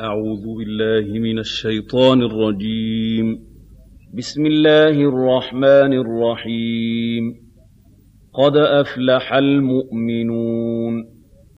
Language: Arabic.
أعوذ بالله من الشيطان الرجيم. بسم الله الرحمن الرحيم. قد أفلح المؤمنون.